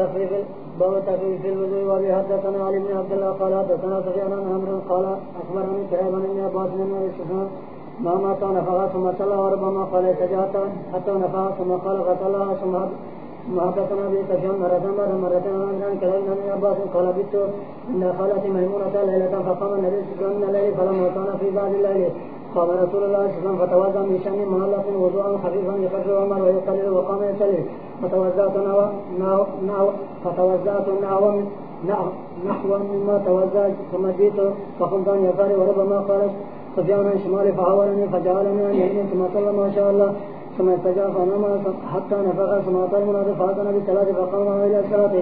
التخفيف باب التخفيف في الوضوء وابي حدثنا علي بن عبد الله قال حدثنا سفيان بن عمرو قال اخبرني شهاب بن عباس بن ابي سفيان ما مات نفخ ثم صلى وربما قال سجعت حتى نفخ ثم قال فصلى ثم ثم حدثنا به كشف مرة مرة مرة عن كلام ابن عباس قال بت ان خالتي ميمونة ليلة فقام النبي صلى الله عليه وسلم الليل فلما كان في بعض الليل قال رسول الله صلى الله عليه وسلم فتوضا من شان مهلة وضوءا خفيفا يكفر عمر ويقلل وقام يسلم فتوزعت نحو نحو فتوزعت نحو نحو مما توزعت ثم جئت فقمت عن يساري وربما قال سفيان عن شمالي فحاولني فجعلني عن يمين، ثم صلى ما شاء الله. ثم استجاب، فنام، حتى نفخ، ثم اعطى المنادي فاتنا بالصلاه فقام الى الصلاه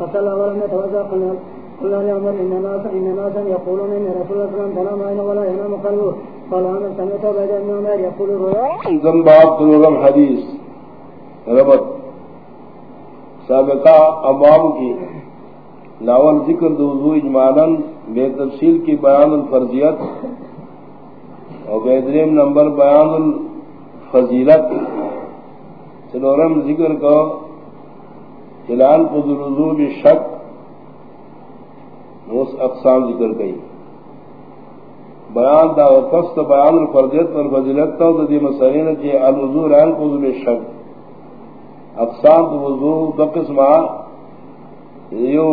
فصلى ولم يتوزع قلنا قلنا لعمر ان ناسا ان ناسا يقولون ان رسول الله صلى الله عليه وسلم تنام عينه ولا ينام قلبه قال انا سمعت عبيد بن عمر يقول رؤيا ذم باب تنظم حدیث ربط سابقہ ابواب کی لاول ذکر دوزو اجمالا، بے تفصیل کی بیان الفرضیت اور بہترین نمبر بیان الفضیلت۔ سلورم ذکر کو فلحال قدر شک اس اقسام ذکر گئی۔ بیان دا وقت بیان الفرضیت اور فضیلت تو دی مسئلین کی الوضو رین قدر شک۔ اقسام وضو، دو قسم یو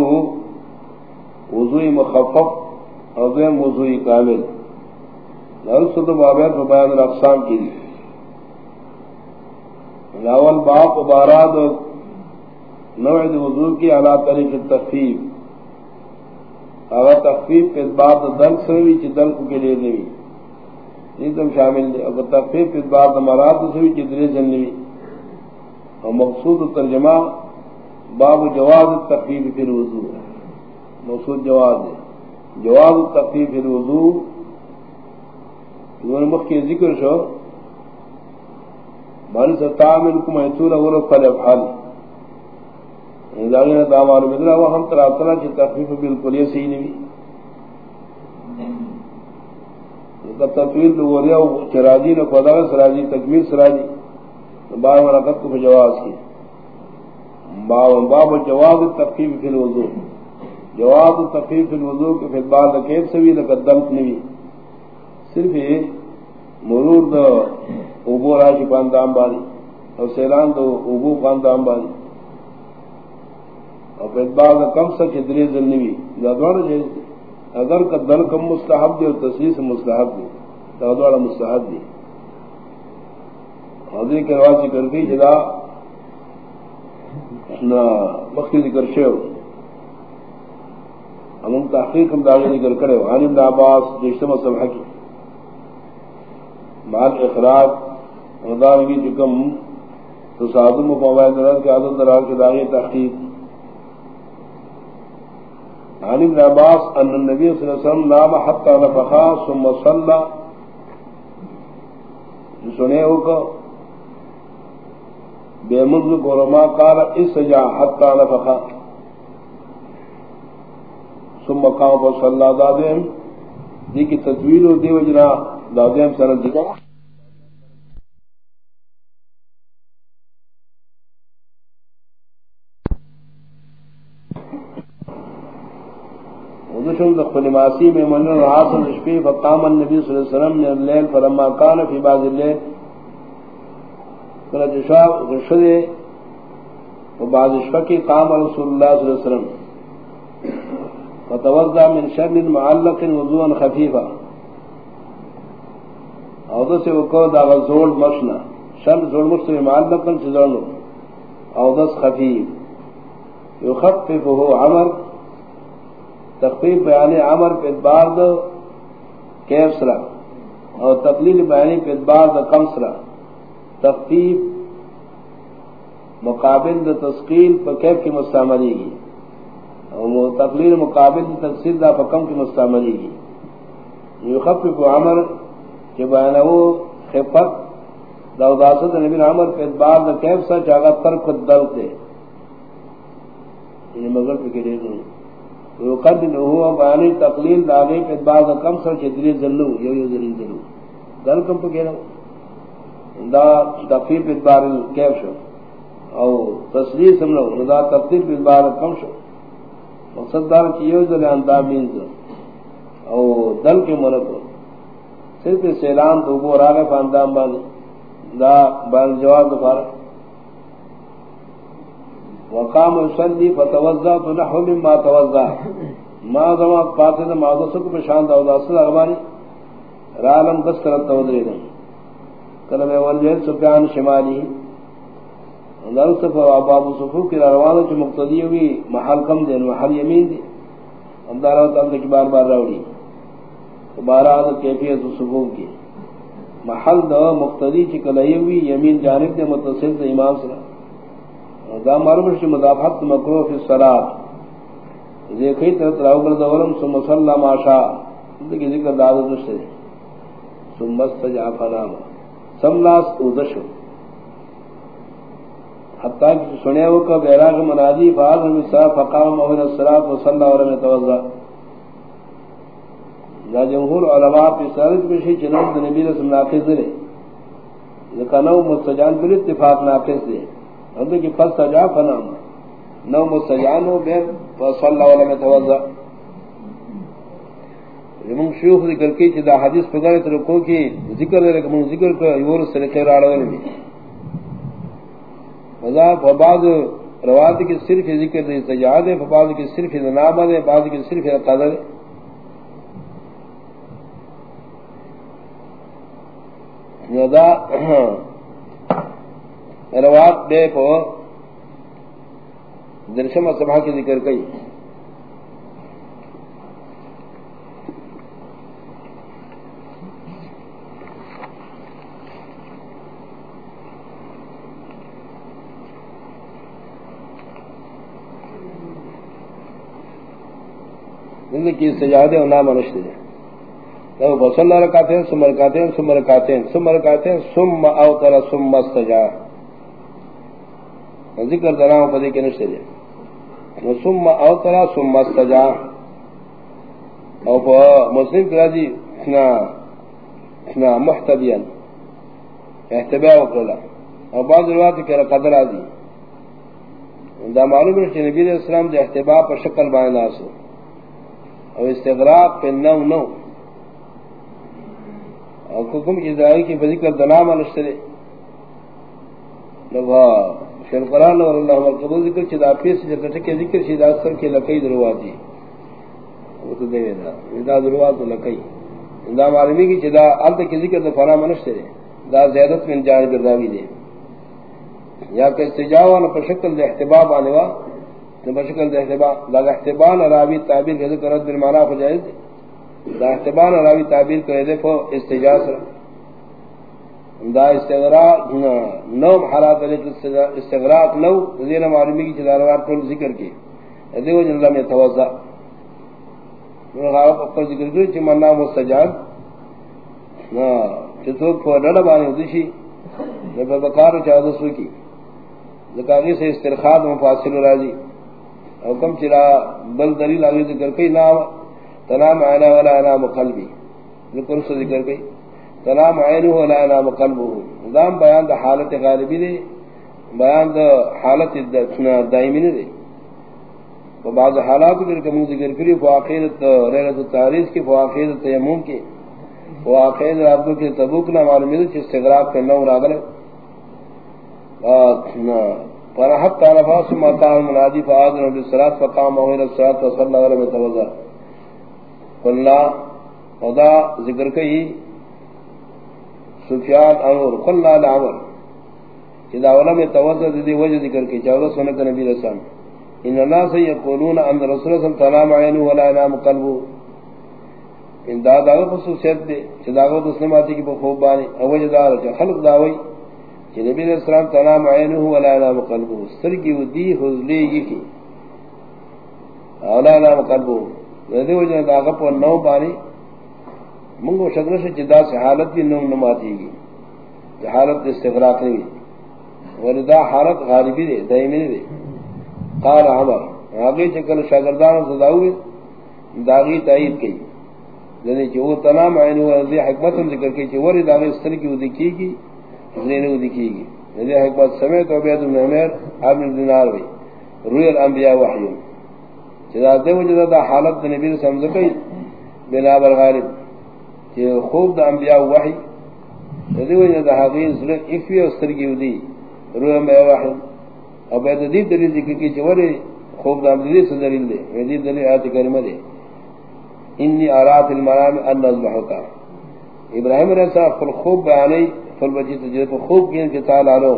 وضوئی مخفف اور دویم وضوئی کامل۔ نرسل بابیر پر بیان الاقسام کی۔ دی لاول باپ باراد نوع وضو کی اعلیٰ طریق تخفیف اگر تخفیف کے بعد دل سوی چی دل کے لیے نہیں۔ یہ تم شامل دے اگر تخفیف کے بعد مراد سوی چی دلے جنوی اور مقصود ترجمہ باب جواز تخفیف فی الوضو مقصود جواز ہے۔ جواز تخفیف فی الوضو مخ کے ذکر شو۔ من ستامن کو محصول اور فل افعال لاغین یعنی دامار مدرا وہ ہم طرح طرح کی تخفیف بالکل یہ صحیح نہیں۔ تطویل تو وریا چراجی نہ خدا، سراجی تکمیل، سراجی۔ بار مرکت کو جواز کی۔ باب باب جواب تخفیف فی الوضو جواب تخفیف فی الوضو کے پھر بعد اکیل سوی لقدمت نوی صرف مرور دو ابو راجی پاندام بانی اور سیلان دو ابو پاندام بانی۔ اور پھر بعد کم سک دری زلنوی دوڑا جائز اگر کا کم مستحب دی اور تصویر مستحب دی تو مستحب دی۔ حضری کے رواج ذکر کی جدا مخی ذکر شیو۔ ہم تحقیق ہم داغی ذکر کرے۔ عن ابن عباس جشتم صبح کی مال اخراج مدار کی جکم تو سادم و فوائد رد کے عدد درار کے داغی تحقیق۔ عن ابن عباس ان النبی صلی اللہ علیہ وسلم نام حتی نفخا ثم صلى سنے ہو کو بے مزل قرما قال اس جا حتی نفخا ثم قام وصلى دادم دی کی تدویل و وجنا دادیم سنت ذکر ودشن دخل ماسی میں من العاصل شفی فقام صلی اللہ علیہ وسلم من اللیل فلما کان فی بعض اللیل فلج شاہ رشد و بعض شفقی قام رسول اللہ صلی اللہ علیہ وسلم. فتوضع من شر معلق وضوءا خفیفا او دس او کو دا زول مشنا شر زول مشنا معلق چزانو او دس خفیف یخففه عمر. تخفیف بیان عمر پہ ادبار کیف سرا اور تقلیل بیانی پہ ادبار کم سرا تخفیف مقابل دو تسقیل پہ کیف کی مستعملی گی اور تقلیل مقابل دو تقصیر دا پہ کم کی مستعملی گی یخفف عمر کہ بیانو خفت دا اداسد نبی عمر پہ ادبار دا کیف سا چاگا ترک دل دے یہ مگر پہ کہ نہیں یقدن هو بیانی تقلیل داغی پہ ادبار دا کم سا چدری ذلو یو یو ذلی ذلو دل کم پہ کہ دا تقفیف ادبار کیف شو؟ او تصریح سمنو رضا تفصیل بھی بار کم شو۔ مقصد دار چیئے دل اندامین دو او دل کے مرکو صرف سیلان تو وہ راگے پا اندام بانی۔ دا بان جواب دفارا وقام سندی فتوزا تو نحو مما توزا ما زمان پاتے دا ما دو سکو پشاند او دا صدا اغبانی رالم دس کرت تودری دن۔ کلم والجہد سفیان شمالی باب صفو کی روانو چ مقتدی ہوئی محل کم دین محل یمین دی امدارا تعالی کی بار بار راوڑی۔ بارہ کیفیت صفو کی۔ محل دو مقتدی چ کلئی ہوئی یمین جانب دے، متصل دے، امام سے دا معلوم ہے مدافعت مکروہ فی الصلاۃ یہ کئی طرح راو کر دورم ثم صلی ما شاء۔ ذکر دعوت سے ثم استجاب فنام سملاس ادشو حتیٰ کہ سنے ہو کہ بیراغ منادی فاظ ہمیسا فقام محمد السلام و صلی اللہ علیہ توضا یا جمہور علماء پی سارت بشی چنان دا نبی رسم ناقص دے لکا نو مستجان بل اتفاق ناقص دے اندو کی پس سجا فنام نو مستجان ہو بیر صلی اللہ علیہ توضا من شیوخ ذکر کی چی دا حدیث پگانے ترکو کی ذکر دے رکھ من ذکر کر یور سرکے راڑا دے فبعض روایت کی صرف ذکر دے سجاد ہے فبعض کی صرف نام ہے بعض کی صرف قدر یدا روایت بے کو درشم سبھا کی ذکر کئی زندگی کی سجادے اور نام انشتے ہیں تو بصل اللہ رکاتے ہیں سم رکاتے ہیں سم رکاتے ہیں سم رکاتے ہیں سم اوتر سم استجا ذکر دراؤں پدے کے نشتے ہیں سم اوتر سم استجا او پا مسلم کرا جی اتنا اتنا محتبیان احتباع وقلا او بعض روایت کرا قدر آدھی دا معلوم ہے کہ نبی علیہ السلام دے احتباع پر شکل بانے ناسو او استغراق پہ نو نو۔ او کم کی دعائی کی فذکر دنام نشترے نبا ہاں، شیر قرآن اور اللہ عمر ذکر چی دا پیس جتا ٹکے ذکر چی دا سر کے لکی درواتی جی۔ وہ تو دے دا دا دروات لکی دا معلومی کی چی دا عرض کی ذکر دا فنا منشترے دا زیادت من جانب الراوی دے۔ یا کہ استجاوانا پر شکل دے، احتباب آنے وا۔ بشکل دا احتبان دا احتبان راوی تعبیر کرده کرد بالمانا کو جائز دی. دا احتبان راوی تعبیر کرده فو استجاز را. دا استغراق نو حالات علیت استغراق نو زین معلومی کی چلاروات پر ذکر کی. دیو جن اللہ میں توزا من غارب اپر ذکر کرده چی من نام مستجاب چطور کو ڈڑا بانی ہوتی نبا بکارو چاہدسو کی. ذکاقی سے استرخاد مفاصل راضی. او کم چرا بل دلیل آگے ذکر کئی نام تنام عینا ولا انام قلبی۔ ذکر سے ذکر کئی۔ تنام عینو ولا انام قلبو۔ نظام بیان دا حالت غالبی دے، بیان دا حالت دائمی دے۔ و بعض حالات پر کم ذکر کری فواقیدت ریلت تاریز کی فواقیدت تیمون کی فواقید رابطوں کی تبوک نہ معلومی دے چیز استغراب کے نو راگلے فرحت تعالی فاس ما قام منادی فاذن بالصلاه فقام وهو الصلاه وصلى ولم يتوضا قلنا، خدا ذکر کئی، سفیان اور قلنا لعمر۔ اذا ولم يتوضا ذی وجه ذکر کی چاولو سنت نبی رسول ان الناس يقولون ان رسول الله تنام عينه ولا ينام قلبه ان دا دا خصوصیت دے چداغو مسلماتی کی بخوب بانی اوجہ دار خلق داوئی کہ نبی علیہ السلام تنام عینہ ولا نام قلبہ سرگی ودی حضلی کی ولا نام قلبہ ندی وجہ داغا پر نو بانی منگو شکر سے جدا سے حالت بھی نوم نماتی گی. حالت استغراق نہیں وردا حالت غالبی دے، دائمی دے. قال عمر، آگے چکل شاگردان صداوی داغی تائید کی. یعنی کہ وہ تنام عینہ ولا حکمت ذکر کی کہ ورد آگے سرگی ودی کی گی زینو دکھی گی۔ یعنی حکمت سمیت عبید بن عمیر عبد دینار وی روی الانبیاء وحی۔ چیزا دے وجہ دا حالت دا نبی رسم ذکی بنا بالغالب چی خوب دا انبیاء وحی۔ دے وجہ دا حقین سلک افی و سرگی دی۔ روی الانبیاء وحی۔ اور بید دیب دلیل ذکر کی چوری خوب دا انبیاء سے دلیل دے۔ دیب دلیل آیت کریمہ دے۔ انی آرات المرام ان نظمحکا ابراہیم علیہ السلام خوب بیانی فل بجی تجرد پر خوب کین کے تعالی آلو.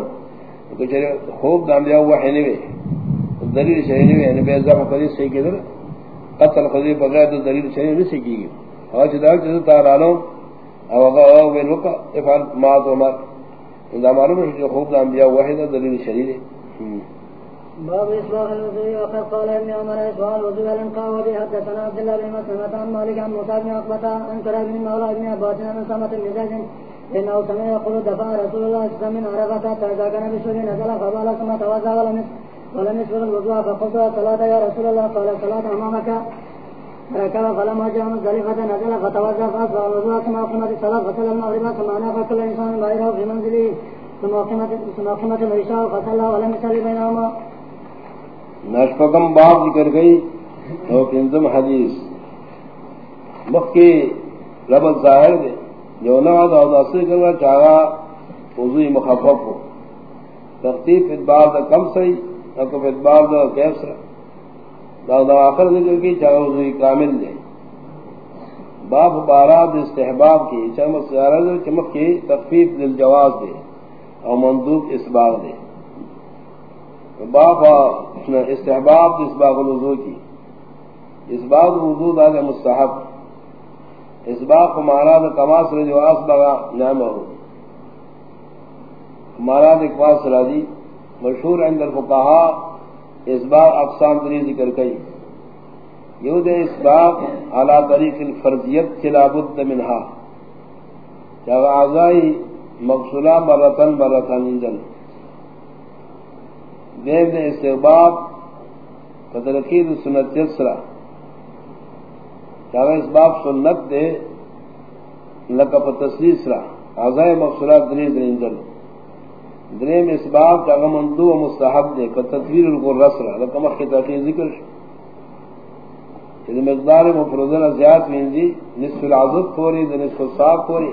کچھ خوب دام دیا ہوا حینی وے دلیل شہینی وے یعنی بے ازام قدیر سے کی در قتل قدیر بغیر تو دلیل شې شہینی نہیں سکی گی اور چیزا چیزا تعالی آلو، او اگا او بے لکا افعال مات و مات اندہ معلوم ہے کہ خوب دام دیا ہوا حینی دلیل شې شہینی باب إصلاح الوضوء وقد قال ابن عمر إصلاح الوضوء لنقى وبه حدثنا عبد الله بن مسلمة عن مالك عن موسى بن عقبة عن كراب بن مولى بن عباس عن سامة المزاج إنه سمع يقول دفع رسول الله صلى من عرفة حتى إذا كان بسوري نزل فقال ثم توزع ولم ولم يسبق الوضوء فقلت الصلاة يا رسول الله. قال الصلاة أمامك. ركب فلما جاء مزدلفة نزل فتوزع فأصبح الوضوء ثم أقيمت الصلاة فصلى المغرب ثم أناف كل إنسان غيره في منزله ثم أقيمت ثم أقيمت العشاء فصلى ولم يصلي بينهما. نشفقم باب ذکر گئی تو کنزم حدیث۔ مخ کی ربط ظاہر دے۔ یو جو نواد او داسی کرنا چاہا وضوی مخفف ہو. تختیف ادبار دا کم سی اکف ادبار دا کیف سر دا دا آخر ذکر کی چاہا وضوی کامل دے باب باراد استحباب کی چمک سیارہ دے چمک کی تخفیف دل جواز دے او مندوب اسباغ دے باب استحباب اسباغ الوضو کی. اسباغ الوضو دا مستحب اسباق مہاراج کماس جو اسبغا نام ہو مہاراج اقباس راجی مشہور عند الفقهاء اسباق اقسام دری ذکر کئی یود اسباق اعلی طریق الفرضیت خلا بد منها جب اعضائی مقصولہ مرتن مرتن انجل دین استحباب فترقید سنت یسرہ چاہے اس باب سنت دے لکا تصویر را۔ آزائے مقصورات دری درینجل درین اس باب چاہے مندو و مستحب دے پر تصویر القر رس را لکا مخی تاقی ذکر شو کہ یعنی مقدار مفرضنا زیاد مینزی نصف العظب پوری دے نصف الصاب پوری،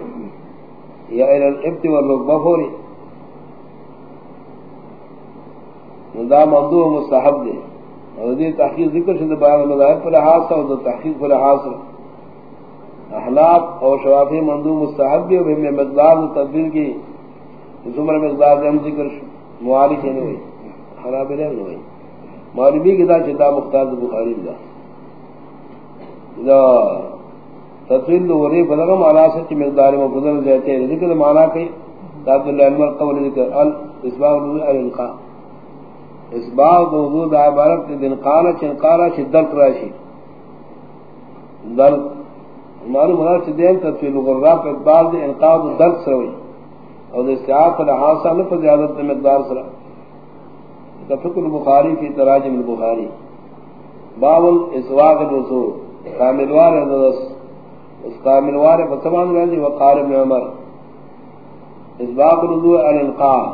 یا الى الابت والرقبہ پوری۔ دا مندو و مستحب دے۔ اور دی تحقیق ذکر شد بیان مذاہب پر لحاظ سے اور تحقیق پر لحاظ احلاق اور شوافی مندو مستحب بھی اور مقدار تدبیر کی زمر مقدار دے ہم ذکر معالی کے نہیں ہوئی خراب نہیں ہوئی معلومی کی دا چدا مختار بخاری دا. دا تصویر دو وری فلغا مانا سے مقدار مفضل دیتے ہیں ذکر مانا کئی تاب اللہ علم قول ذکر الاسباب الالقاء اس باب وضو دا عبارت دن قانا چن قانا چن دلق راشی. دلق معلوم ہونا چھ دین تفصیل غراب پر اتبار دے انقاض دلق سروی اور دے استعاد پر حاصل نفع زیادت مقدار سرا. تفکر البخاری فی تراجم البخاری. باب الاسواق الوصول کاملوار ندس اس کاملوار فتمان رہنجی وقار ابن عمر. اس باب الوضوء الانقاض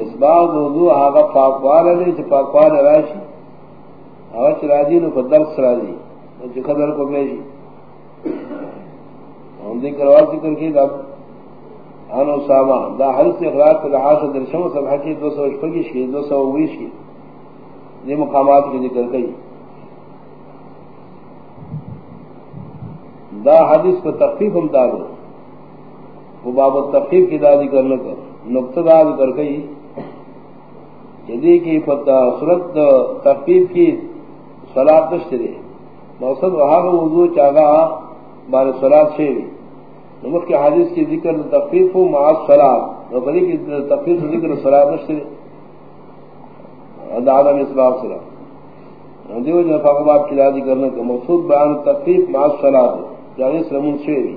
اسباب وضو آغا پاکوال ہے چھ پاکوال راشی آغا چھ راجی نو پر درس راجی چھ خدر کو بیشی ہم دی کروال ذکر کی دب آنو ساما دا حدث اخراج پر لحاظ درشم سب حقی دو سو اشپگیش کی دو سو ویش کی دی مقامات کی ذکر کئی دا حدیث پر تخفیف ہم دارو وہ بابت تخفیف کی دا ذکر نکر نقطہ دا ذکر کئی جدی کی پتہ صورت تخفیف کی صلات نشترے مقصد وہاں کا وضو چاہا بار صلات سے بھی نمک کے حدیث کی ذکر تخفیف ہو معاذ صلات نبری کی تخفیف ذکر صلات نشترے عدم اسباب صلات دیو جو فقبات کی لازی کرنے کا مقصود بیان تخفیف معاذ صلات جانے سلمون سے بھی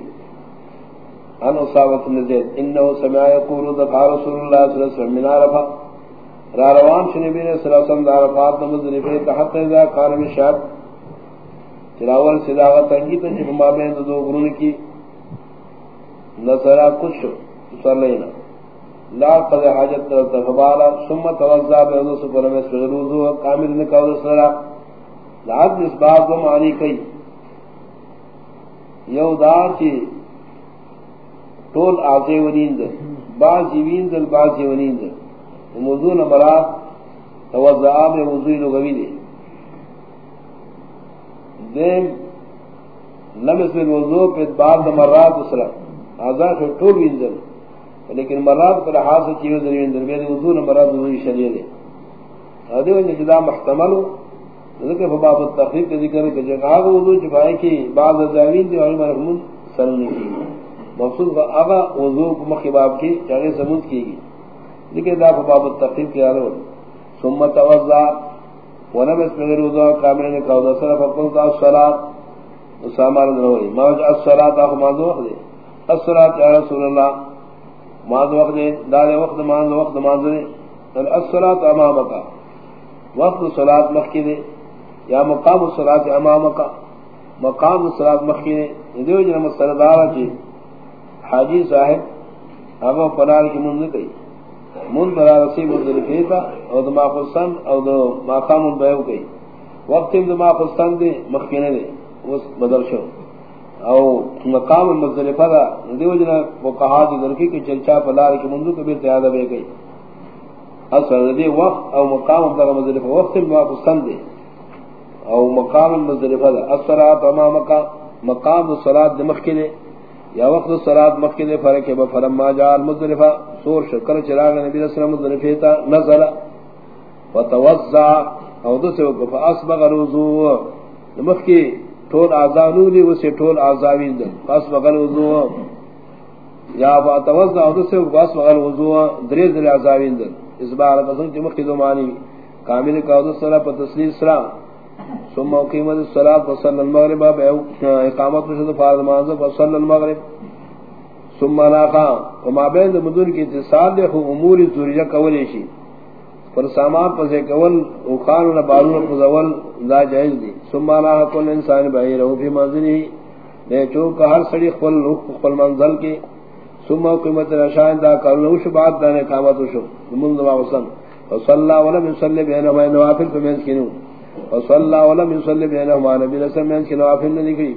عن اصابت نزید انہو سمع یقول دفع رسول اللہ صلی اللہ علیہ وسلم من عرفہ۔ را روان شنی بین صلی اللہ علیہ وسلم دار فاطمہ تحت اذا قال من شاب چلاول صداغت تنگی تا جب ما بین دو غرون کی. نصرا کچھ صلینا لا قضى حاجت تفبالا ثم توزع بيضو سفر میں سجروزو کامل نکاو سرا. لعب اس بات و معنی کئی. یو دار چی طول آتے ونین در بعضی وین در بعضی ونین در موضوع نمرات توزع میں موضوع لغوی دے دیم نمس میں موضوع پہ بعض مرات اسرا آزاد طول وین لیکن مراد پر حاصل سے چیز درین در بین وضو مراد وضو شریع دے۔ ادے ان جدا محتمل ذکر باب التخفیف کے ذکر کہ جگہ وضو جبائے کی بعض دعوین دی اور مرحوم سننی کی۔ مقصود کا اغا وضو مخباب کی، چاہے سمود کی گی۔ لیکن دا باب التخفیف کے آلو۔ ثم توضع ونبس بغیر وضو کامل نے کہا دا صرف قلت الصلاة اسامہ رضی اللہ ما وجہ الصلاة آخو ماذا وقت دے۔ الصلاة یا رسول اللہ ماذ وقت دے دار وقت ماذ وقت ماذ دے۔ الصلاة امامکا وقت صلاة مخی دے۔ یا مقام الصلاة امامکا مقام الصلاة مخی دے۔ دیو جنہ مستردارا چی حاجی صاحب اگو پنار کی منذ کئی۔ من برا رسی منذر فیتا او دما خستان، او دو مقام البیو کئی. وقت دما خستان دے مخینے دے اس بدل شو. او مقام مزدلفہ دا دیو جنا وہ کہا دی درکی کہ چلچا پلار کی منذ کبھی تیادہ بے گئی اصل دی وقت او مقام دا مزدلفہ وقت ما پسند دے او مقام مزدلفہ دا الصلاۃ امامک مقام الصلاۃ دمخ کے یا وقت الصلاۃ مخ کے فرق ہے فرما جاء المزدلفہ سور شکر چراغ نبی صلی اللہ علیہ وسلم مزدلفہ تا وتوزع او دسو فاصبغ الوضوء دمخ کے ٹول آزانو دی اسے ٹول آزاوین دن پاس بغل یا با او سے پاس بغل وضو دریز دری آزاوین دن اس بار قسم کی مخی دو معنی، کامل کا وضو صلاح پر تسلیل سلام ثم قیمت الصلاة فصل المغرب اقامت رشد فارض مانزہ فصل المغرب. ثم ناقا وما بین مدن کی اتصال دے امور زوریہ کولیشی پر سامان پسے کول، او خان نہ بارون پزول دا جائز دی. ثم لا کل انسان بہی رہو فی منزلی. نے چو کہ ہر سڑی خپل روح خپل منزل کی. ثم قیمت رشان دا کرو وش بعد دا نے قامت وش من دوا وسن ولم يصلي بينهما نوافل فمن كنو وصلى ولم يصلي بينهما. نبي رسول من كنو نوافل نہیں کی